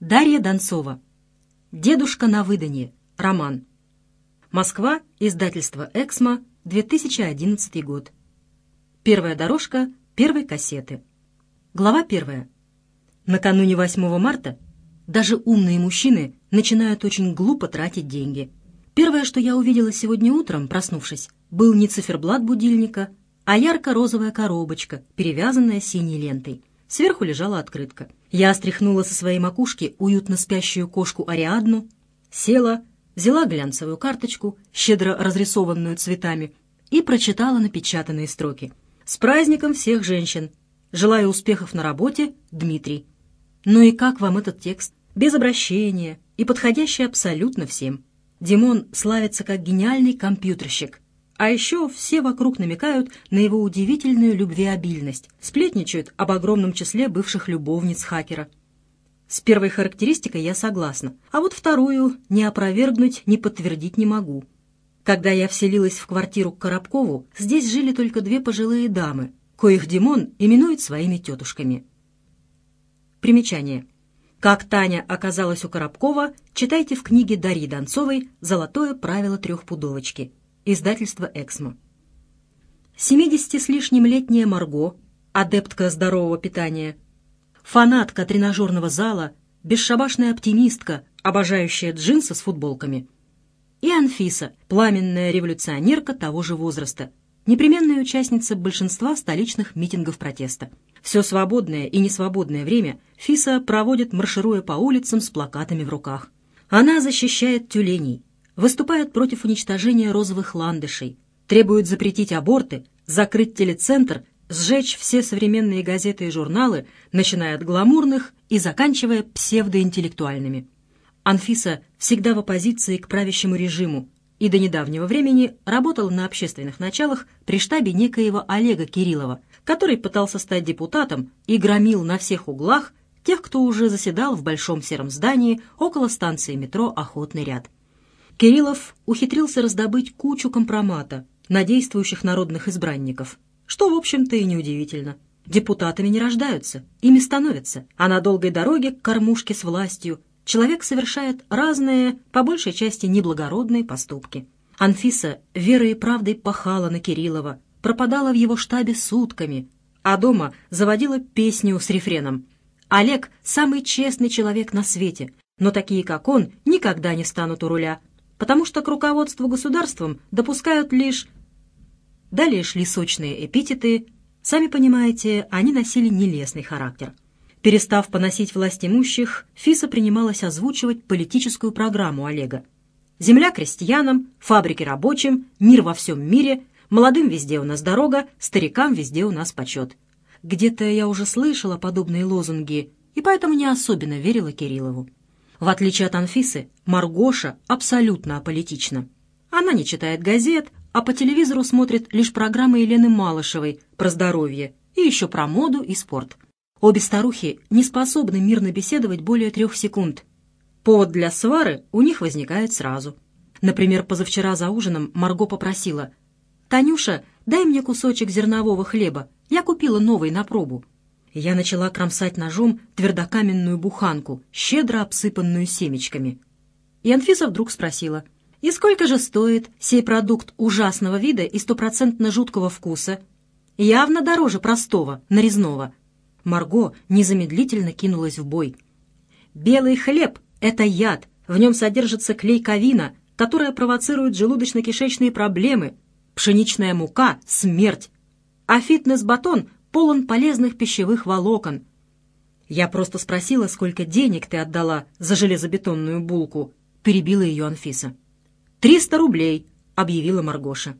Дарья Донцова. «Дедушка на выданье». Роман. Москва. Издательство «Эксмо». 2011 год. Первая дорожка первой кассеты. Глава первая. Накануне 8 марта даже умные мужчины начинают очень глупо тратить деньги. Первое, что я увидела сегодня утром, проснувшись, был не циферблат будильника, а ярко-розовая коробочка, перевязанная синей лентой. Сверху лежала открытка. Я стряхнула со своей макушки уютно спящую кошку Ариадну, села, взяла глянцевую карточку, щедро разрисованную цветами, и прочитала напечатанные строки. «С праздником всех женщин! Желаю успехов на работе, Дмитрий!» «Ну и как вам этот текст? Без обращения и подходящий абсолютно всем. Димон славится как гениальный компьютерщик, а еще все вокруг намекают на его удивительную любвеобильность, сплетничают об огромном числе бывших любовниц хакера. С первой характеристикой я согласна, а вот вторую ни опровергнуть, ни подтвердить не могу. Когда я вселилась в квартиру к Коробкову, здесь жили только две пожилые дамы, коих Димон именует своими тетушками. Примечание. Как Таня оказалась у Коробкова, читайте в книге Дарьи Донцовой «Золотое правило трехпудовочки». Издательство «Эксмо». 70 с лишним летняя Марго, адептка здорового питания, фанатка тренажерного зала, бесшабашная оптимистка, обожающая джинсы с футболками. И Анфиса, пламенная революционерка того же возраста, непременная участница большинства столичных митингов протеста. Все свободное и несвободное время Фиса проводит, маршируя по улицам с плакатами в руках. Она защищает тюленей, выступают против уничтожения розовых ландышей, требуют запретить аборты, закрыть телецентр, сжечь все современные газеты и журналы, начиная от гламурных и заканчивая псевдоинтеллектуальными. Анфиса всегда в оппозиции к правящему режиму и до недавнего времени работала на общественных началах при штабе некоего Олега Кириллова, который пытался стать депутатом и громил на всех углах тех, кто уже заседал в большом сером здании около станции метро «Охотный ряд». Кириллов ухитрился раздобыть кучу компромата на действующих народных избранников, что, в общем-то, и неудивительно. Депутатами не рождаются, ими становятся, а на долгой дороге к кормушке с властью человек совершает разные, по большей части неблагородные поступки. Анфиса верой и правдой пахала на Кириллова, пропадала в его штабе сутками, а дома заводила песню с рефреном «Олег – самый честный человек на свете, но такие, как он, никогда не станут у руля, потому что к руководству государством допускают лишь... Далее шли сочные эпитеты. Сами понимаете, они носили нелестный характер. Перестав поносить власть имущих, Фиса принималась озвучивать политическую программу Олега. «Земля крестьянам, фабрики рабочим, мир во всем мире, молодым везде у нас дорога, старикам везде у нас почет». Где-то я уже слышала подобные лозунги, и поэтому не особенно верила Кириллову. В отличие от Анфисы, Маргоша абсолютно аполитична. Она не читает газет, а по телевизору смотрит лишь программы Елены Малышевой про здоровье и еще про моду и спорт. Обе старухи не способны мирно беседовать более трех секунд. Повод для свары у них возникает сразу. Например, позавчера за ужином Марго попросила «Танюша, дай мне кусочек зернового хлеба, я купила новый на пробу». Я начала кромсать ножом твердокаменную буханку, щедро обсыпанную семечками. И Анфиса вдруг спросила, «И сколько же стоит сей продукт ужасного вида и стопроцентно жуткого вкуса? Явно дороже простого, нарезного». Марго незамедлительно кинулась в бой. «Белый хлеб — это яд, в нем содержится клейковина, которая провоцирует желудочно-кишечные проблемы, пшеничная мука — смерть, а фитнес-батон полон полезных пищевых волокон. Я просто спросила, сколько денег ты отдала за железобетонную булку, перебила ее Анфиса. «Триста рублей», — объявила Маргоша.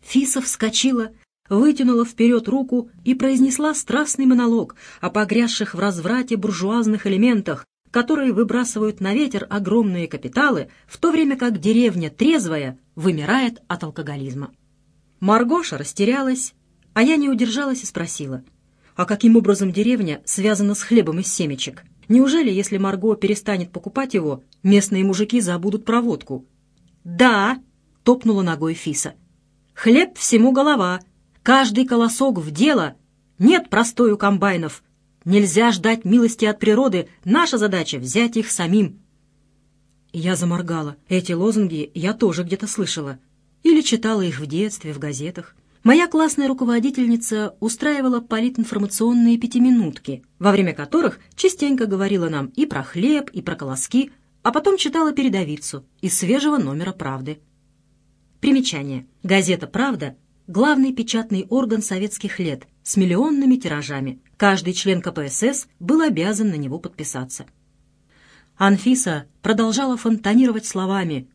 Фиса вскочила, вытянула вперед руку и произнесла страстный монолог о погрязших в разврате буржуазных элементах, которые выбрасывают на ветер огромные капиталы, в то время как деревня трезвая вымирает от алкоголизма. Маргоша растерялась, а я не удержалась и спросила, а каким образом деревня связана с хлебом из семечек? Неужели, если Марго перестанет покупать его, местные мужики забудут про водку? «Да!» — топнула ногой Фиса. «Хлеб всему голова, каждый колосок в дело. Нет простой у комбайнов. Нельзя ждать милости от природы. Наша задача — взять их самим». Я заморгала. Эти лозунги я тоже где-то слышала. Или читала их в детстве, в газетах. Моя классная руководительница устраивала политинформационные пятиминутки, во время которых частенько говорила нам и про хлеб, и про колоски, а потом читала передовицу из свежего номера «Правды». Примечание. Газета «Правда» — главный печатный орган советских лет с миллионными тиражами. Каждый член КПСС был обязан на него подписаться. Анфиса продолжала фонтанировать словами.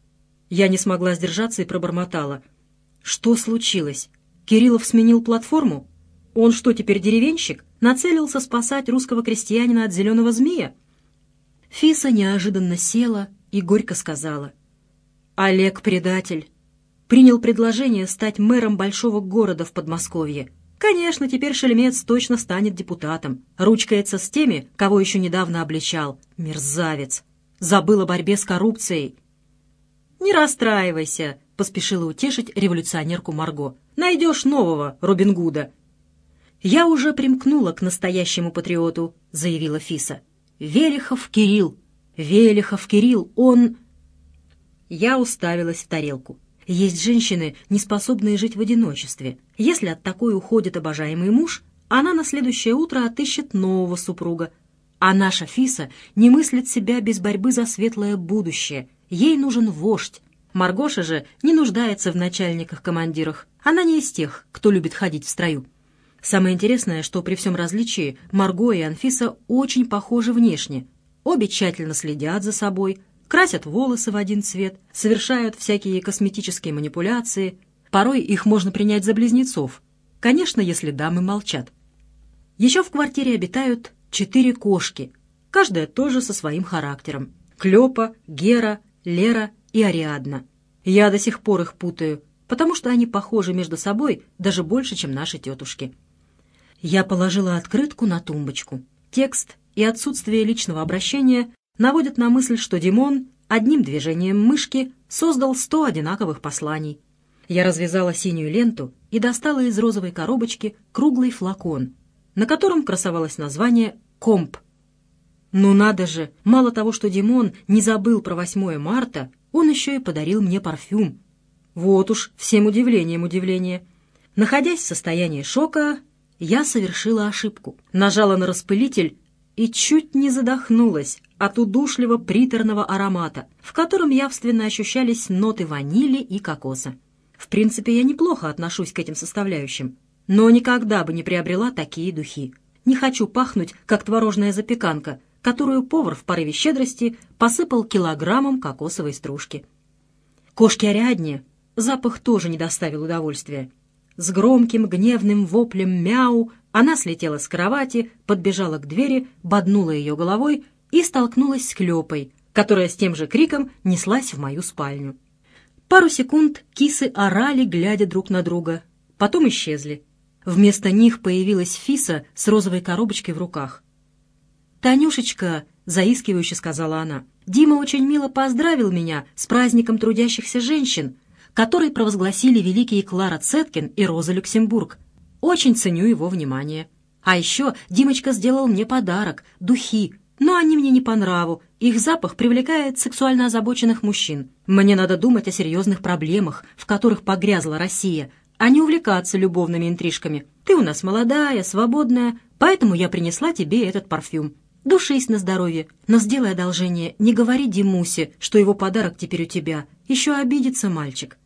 Я не смогла сдержаться и пробормотала. «Что случилось? Кириллов сменил платформу? Он что, теперь деревенщик? Нацелился спасать русского крестьянина от зеленого змея?» Фиса неожиданно села и горько сказала. «Олег предатель. Принял предложение стать мэром большого города в Подмосковье. Конечно, теперь Шельмец точно станет депутатом. Ручкается с теми, кого еще недавно обличал. Мерзавец. Забыл о борьбе с коррупцией». «Не расстраивайся», — поспешила утешить революционерку Марго. «Найдешь нового Робин Гуда». «Я уже примкнула к настоящему патриоту», — заявила Фиса. Велихов Кирилл! Велихов Кирилл, он...» Я уставилась в тарелку. Есть женщины, не способные жить в одиночестве. Если от такой уходит обожаемый муж, она на следующее утро отыщет нового супруга. А наша Фиса не мыслит себя без борьбы за светлое будущее. Ей нужен вождь. Маргоша же не нуждается в начальниках-командирах. Она не из тех, кто любит ходить в строю. Самое интересное, что при всем различии Марго и Анфиса очень похожи внешне. Обе тщательно следят за собой, красят волосы в один цвет, совершают всякие косметические манипуляции. Порой их можно принять за близнецов. Конечно, если дамы молчат. Еще в квартире обитают четыре кошки, каждая тоже со своим характером. Клёпа, Гера, Лера и Ариадна. Я до сих пор их путаю, потому что они похожи между собой даже больше, чем наши тетушки. Я положила открытку на тумбочку. Текст и отсутствие личного обращения наводят на мысль, что Димон одним движением мышки создал сто одинаковых посланий. Я развязала синюю ленту и достала из розовой коробочки круглый флакон, на котором красовалось название «Комп». Ну надо же, мало того, что Димон не забыл про 8 марта, он еще и подарил мне парфюм. Вот уж, всем удивлением удивление. Находясь в состоянии шока, я совершила ошибку. Нажала на распылитель и чуть не задохнулась от удушливо приторного аромата, в котором явственно ощущались ноты ванили и кокоса. В принципе, я неплохо отношусь к этим составляющим, но никогда бы не приобрела такие духи. Не хочу пахнуть, как творожная запеканка, которую повар в порыве щедрости посыпал килограммом кокосовой стружки. Кошке Ариадне запах тоже не доставил удовольствия. С громким гневным воплем «мяу» она слетела с кровати, подбежала к двери, боднула ее головой и столкнулась с Клепой, которая с тем же криком неслась в мою спальню. Пару секунд кисы орали, глядя друг на друга. Потом исчезли. Вместо них появилась Фиса с розовой коробочкой в руках. «Танюшечка», — заискивающе сказала она, — «Дима очень мило поздравил меня с праздником трудящихся женщин который провозгласили великие Клара Цеткин и Роза Люксембург. Очень ценю его внимание. А еще Димочка сделал мне подарок — духи, но они мне не по нраву. Их запах привлекает сексуально озабоченных мужчин. Мне надо думать о серьезных проблемах, в которых погрязла Россия, а не увлекаться любовными интрижками. Ты у нас молодая, свободная, поэтому я принесла тебе этот парфюм. Душись на здоровье, но сделай одолжение, не говори Димусе, что его подарок теперь у тебя. Еще обидится мальчик.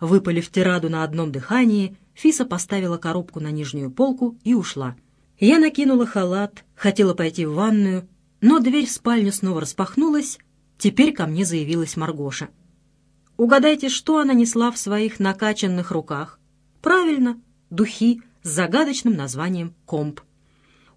Выпалив тираду на одном дыхании, Фиса поставила коробку на нижнюю полку и ушла. Я накинула халат, хотела пойти в ванную, но дверь в спальню снова распахнулась, теперь ко мне заявилась Маргоша. Угадайте, что она несла в своих накачанных руках? Правильно, духи с загадочным названием «Комп».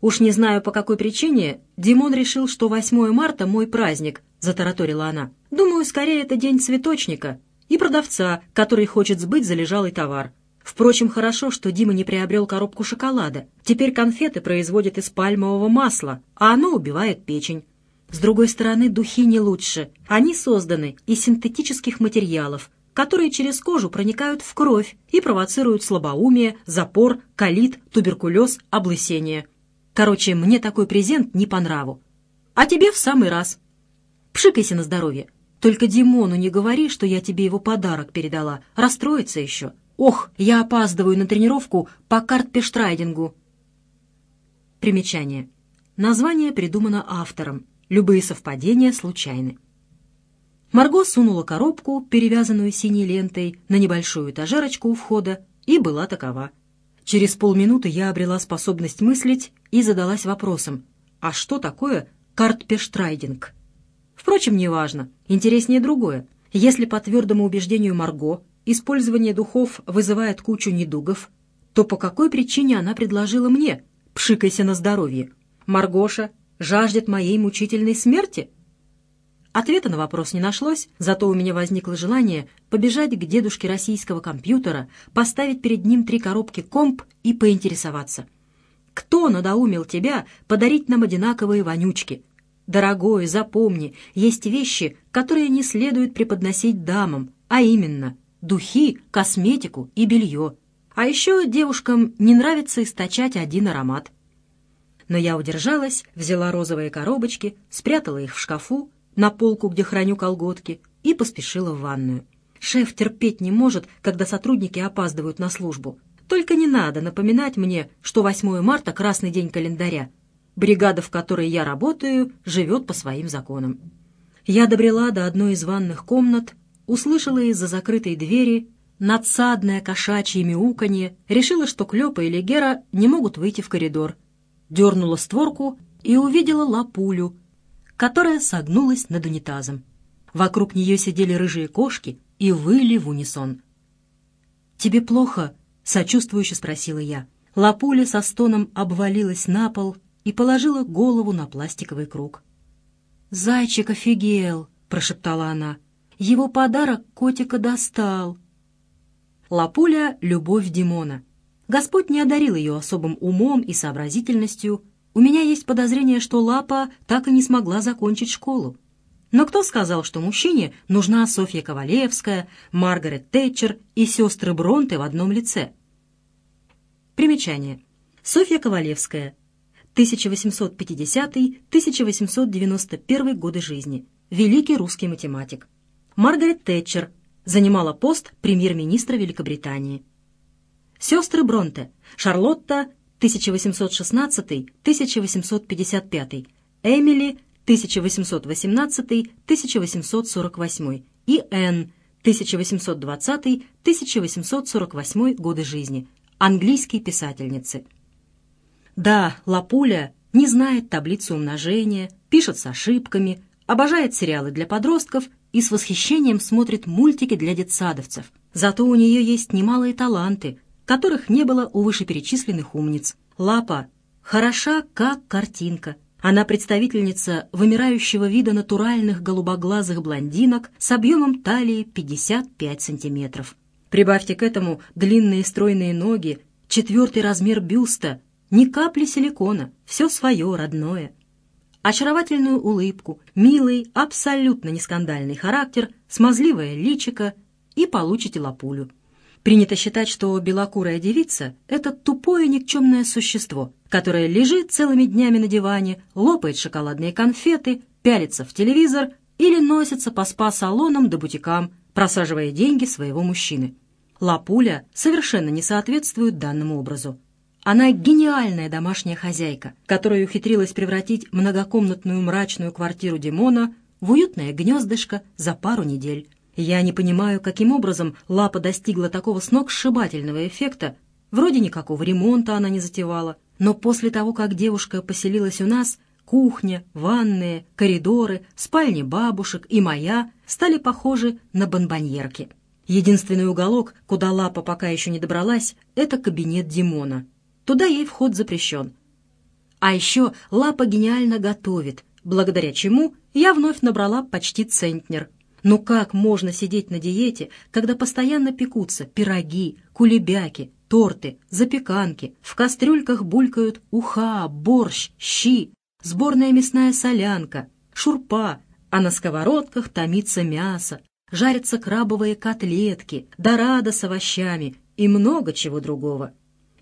«Уж не знаю, по какой причине, Димон решил, что 8 марта мой праздник», — затараторила она. «Думаю, скорее это день цветочника, и продавца, который хочет сбыть залежалый товар. Впрочем, хорошо, что Дима не приобрел коробку шоколада. Теперь конфеты производят из пальмового масла, а оно убивает печень. С другой стороны, духи не лучше. Они созданы из синтетических материалов, которые через кожу проникают в кровь и провоцируют слабоумие, запор, колит, туберкулез, облысение. Короче, мне такой презент не по нраву. А тебе в самый раз. Пшикайся на здоровье. Только Димону не говори, что я тебе его подарок передала. Расстроится еще. Ох, я опаздываю на тренировку по картпештрайдингу. Примечание. Название придумано автором. Любые совпадения случайны. Марго сунула коробку, перевязанную синей лентой, на небольшую этажерочку у входа, и была такова. Через полминуты я обрела способность мыслить и задалась вопросом, а что такое картпештрайдинг? Впрочем, неважно, интереснее другое. Если по твердому убеждению Марго использование духов вызывает кучу недугов, то по какой причине она предложила мне «пшикайся на здоровье»? Маргоша жаждет моей мучительной смерти? Ответа на вопрос не нашлось, зато у меня возникло желание побежать к дедушке российского компьютера, поставить перед ним три коробки комп и поинтересоваться. «Кто надоумил тебя подарить нам одинаковые вонючки?» «Дорогой, запомни, есть вещи, которые не следует преподносить дамам, а именно духи, косметику и белье. А еще девушкам не нравится источать один аромат». Но я удержалась, взяла розовые коробочки, спрятала их в шкафу, на полку, где храню колготки, и поспешила в ванную. Шеф терпеть не может, когда сотрудники опаздывают на службу. Только не надо напоминать мне, что 8 марта — красный день календаря. Бригада, в которой я работаю, живет по своим законам. Я добрела до одной из ванных комнат, услышала из-за закрытой двери надсадное кошачье мяуканье, решила, что Клёпа или Гера не могут выйти в коридор. Дернула створку и увидела лапулю, которая согнулась над унитазом. Вокруг нее сидели рыжие кошки и выли в унисон. «Тебе плохо?» — сочувствующе спросила я. Лапуля со стоном обвалилась на пол и положила голову на пластиковый круг. «Зайчик офигел!» — прошептала она. «Его подарок котика достал». Лапуля — любовь Димона. Господь не одарил ее особым умом и сообразительностью, у меня есть подозрение, что Лапа так и не смогла закончить школу. Но кто сказал, что мужчине нужна Софья Ковалевская, Маргарет Тэтчер и сестры Бронте в одном лице? Примечание. Софья Ковалевская. 1850-1891 годы жизни. Великий русский математик. Маргарет Тэтчер. Занимала пост премьер-министра Великобритании. Сестры Бронте. Шарлотта 1816-1855, Эмили 1818-1848 и Энн 1820-1848 годы жизни, английские писательницы. Да, Лапуля не знает таблицу умножения, пишет с ошибками, обожает сериалы для подростков и с восхищением смотрит мультики для детсадовцев. Зато у нее есть немалые таланты, которых не было у вышеперечисленных умниц. Лапа хороша, как картинка. Она представительница вымирающего вида натуральных голубоглазых блондинок с объемом талии 55 сантиметров. Прибавьте к этому длинные стройные ноги, четвертый размер бюста, ни капли силикона, все свое, родное. Очаровательную улыбку, милый, абсолютно нескандальный характер, смазливое личико и получите лапулю. Принято считать, что белокурая девица — это тупое никчемное существо, которое лежит целыми днями на диване, лопает шоколадные конфеты, пялится в телевизор или носится по спа-салонам да бутикам, просаживая деньги своего мужчины. Лапуля совершенно не соответствует данному образу. Она гениальная домашняя хозяйка, которая ухитрилась превратить многокомнатную мрачную квартиру Димона в уютное гнездышко за пару недель. Я не понимаю, каким образом Лапа достигла такого сногсшибательного эффекта. Вроде никакого ремонта она не затевала. Но после того, как девушка поселилась у нас, кухня, ванные, коридоры, спальни бабушек и моя стали похожи на бонбоньерки. Единственный уголок, куда Лапа пока еще не добралась, это кабинет Димона. Туда ей вход запрещен. А еще Лапа гениально готовит, благодаря чему я вновь набрала почти центнер. Но как можно сидеть на диете, когда постоянно пекутся пироги, кулебяки, торты, запеканки, в кастрюльках булькают уха, борщ, щи, сборная мясная солянка, шурпа, а на сковородках томится мясо, жарятся крабовые котлетки, дорада с овощами и много чего другого.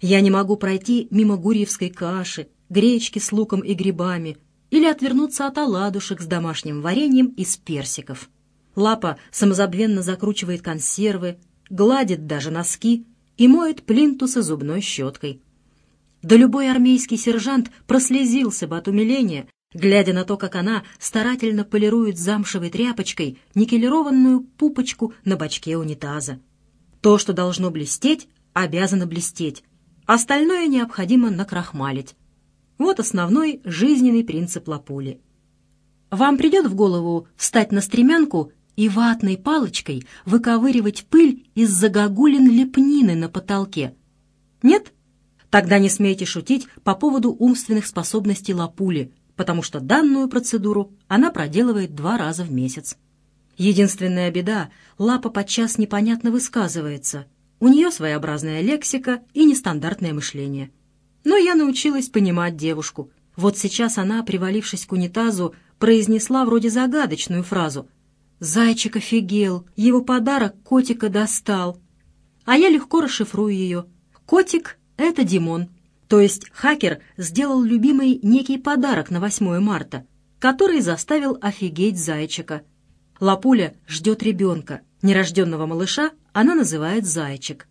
Я не могу пройти мимо гурьевской каши, гречки с луком и грибами или отвернуться от оладушек с домашним вареньем из персиков. Лапа самозабвенно закручивает консервы, гладит даже носки и моет плинтусы зубной щеткой. Да любой армейский сержант прослезился бы от умиления, глядя на то, как она старательно полирует замшевой тряпочкой никелированную пупочку на бачке унитаза. То, что должно блестеть, обязано блестеть. Остальное необходимо накрахмалить. Вот основной жизненный принцип лапули. Вам придет в голову встать на стремянку и ватной палочкой выковыривать пыль из загогулин лепнины на потолке? Нет? Тогда не смейте шутить по поводу умственных способностей лапули, потому что данную процедуру она проделывает два раза в месяц. Единственная беда — лапа подчас непонятно высказывается. У нее своеобразная лексика и нестандартное мышление. Но я научилась понимать девушку. Вот сейчас она, привалившись к унитазу, произнесла вроде загадочную фразу — Зайчик офигел, его подарок котика достал. А я легко расшифрую ее. Котик — это Димон. То есть хакер сделал любимый некий подарок на 8 марта, который заставил офигеть зайчика. Лапуля ждет ребенка. Нерожденного малыша она называет зайчик.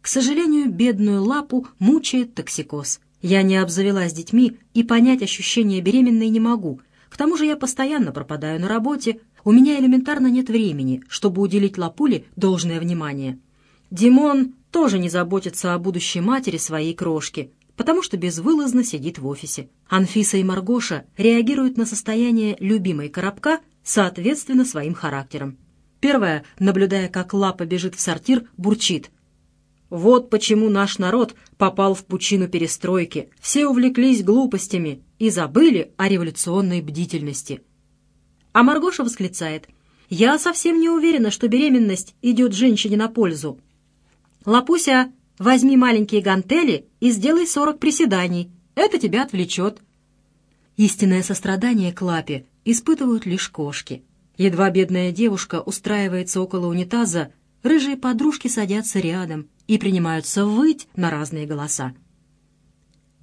К сожалению, бедную лапу мучает токсикоз. Я не обзавелась детьми и понять ощущения беременной не могу. К тому же я постоянно пропадаю на работе, у меня элементарно нет времени, чтобы уделить Лапуле должное внимание. Димон тоже не заботится о будущей матери своей крошки, потому что безвылазно сидит в офисе. Анфиса и Маргоша реагируют на состояние любимой коробка соответственно своим характерам. Первая, наблюдая, как Лапа бежит в сортир, бурчит. «Вот почему наш народ попал в пучину перестройки. Все увлеклись глупостями и забыли о революционной бдительности». А Маргоша восклицает. «Я совсем не уверена, что беременность идет женщине на пользу. Лапуся, возьми маленькие гантели и сделай сорок приседаний. Это тебя отвлечет». Истинное сострадание к лапе испытывают лишь кошки. Едва бедная девушка устраивается около унитаза, рыжие подружки садятся рядом и принимаются выть на разные голоса.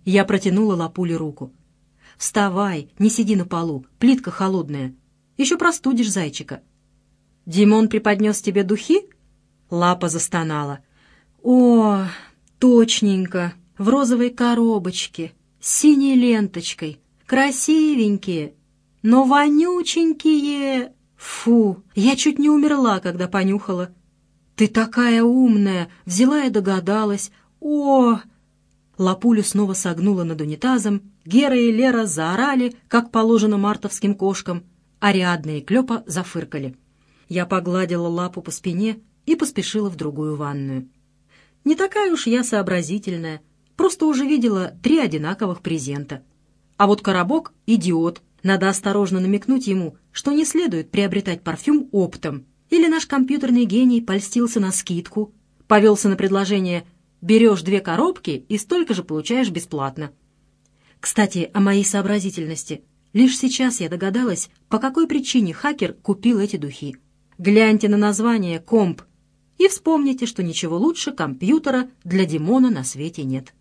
Я протянула лапуле руку. «Вставай, не сиди на полу, плитка холодная. Еще простудишь зайчика. Димон преподнес тебе духи? Лапа застонала. О, точненько, в розовой коробочке, с синей ленточкой, красивенькие, но вонюченькие. Фу, я чуть не умерла, когда понюхала. Ты такая умная, взяла и догадалась. О! Лапулю снова согнула над унитазом. Гера и Лера заорали, как положено мартовским кошкам. Ариадна и Клёпа зафыркали. Я погладила лапу по спине и поспешила в другую ванную. Не такая уж я сообразительная, просто уже видела три одинаковых презента. А вот коробок — идиот. Надо осторожно намекнуть ему, что не следует приобретать парфюм оптом. Или наш компьютерный гений польстился на скидку, повелся на предложение «берешь две коробки и столько же получаешь бесплатно». Кстати, о моей сообразительности. Лишь сейчас я догадалась, по какой причине хакер купил эти духи. Гляньте на название «Комп» и вспомните, что ничего лучше компьютера для Димона на свете нет.